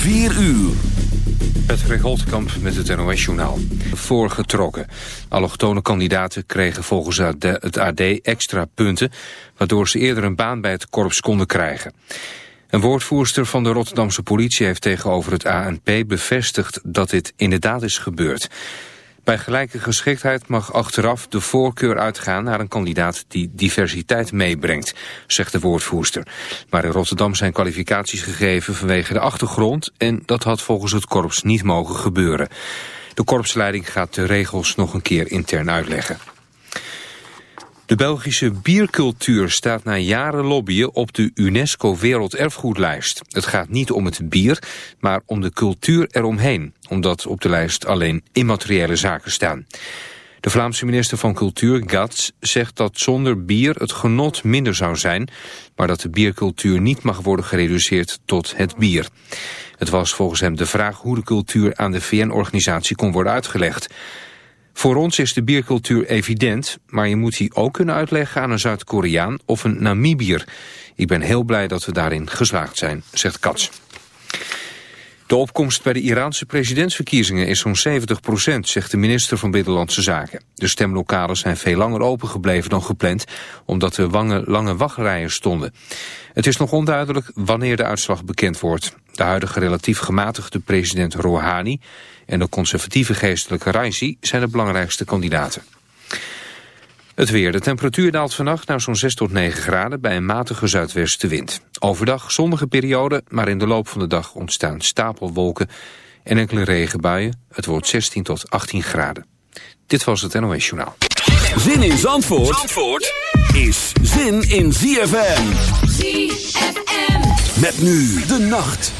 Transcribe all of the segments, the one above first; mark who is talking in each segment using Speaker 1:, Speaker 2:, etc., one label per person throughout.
Speaker 1: 4 uur.
Speaker 2: Patrick Holtkamp met het NOS-journaal. Voorgetrokken. Allochtone kandidaten kregen volgens het AD extra punten... waardoor ze eerder een baan bij het korps konden krijgen. Een woordvoerster van de Rotterdamse politie heeft tegenover het ANP bevestigd dat dit inderdaad is gebeurd. Bij gelijke geschiktheid mag achteraf de voorkeur uitgaan naar een kandidaat die diversiteit meebrengt, zegt de woordvoerster. Maar in Rotterdam zijn kwalificaties gegeven vanwege de achtergrond en dat had volgens het korps niet mogen gebeuren. De korpsleiding gaat de regels nog een keer intern uitleggen. De Belgische biercultuur staat na jaren lobbyen op de UNESCO Werelderfgoedlijst. Het gaat niet om het bier, maar om de cultuur eromheen, omdat op de lijst alleen immateriële zaken staan. De Vlaamse minister van Cultuur, Gats, zegt dat zonder bier het genot minder zou zijn, maar dat de biercultuur niet mag worden gereduceerd tot het bier. Het was volgens hem de vraag hoe de cultuur aan de VN-organisatie kon worden uitgelegd. Voor ons is de biercultuur evident, maar je moet die ook kunnen uitleggen aan een Zuid-Koreaan of een Namibier. Ik ben heel blij dat we daarin geslaagd zijn, zegt Katz. De opkomst bij de Iraanse presidentsverkiezingen is zo'n 70 procent, zegt de minister van Binnenlandse Zaken. De stemlokalen zijn veel langer opengebleven dan gepland, omdat er lange, lange wachtrijen stonden. Het is nog onduidelijk wanneer de uitslag bekend wordt. De huidige relatief gematigde president Rouhani en de conservatieve geestelijke Raisi zijn de belangrijkste kandidaten. Het weer. De temperatuur daalt vannacht naar zo'n 6 tot 9 graden bij een matige zuidwestenwind. Overdag zonnige periode, maar in de loop van de dag ontstaan stapelwolken en enkele regenbuien. Het wordt 16 tot 18 graden. Dit was het NOS Journaal.
Speaker 1: Zin in Zandvoort, Zandvoort is zin in ZFM. ZFM. Met nu de nacht.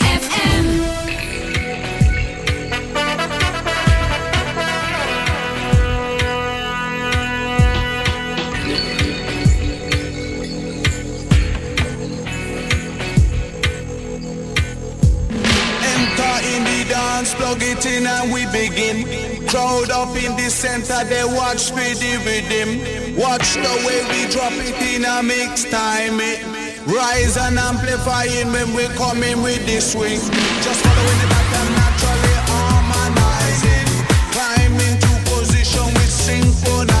Speaker 3: up in the center, they watch me the him. Watch the way we drop it in a mix time. It rise and amplifying when we come in with the swing. Just following the pattern naturally harmonizing. Climb into position with
Speaker 4: synchronize.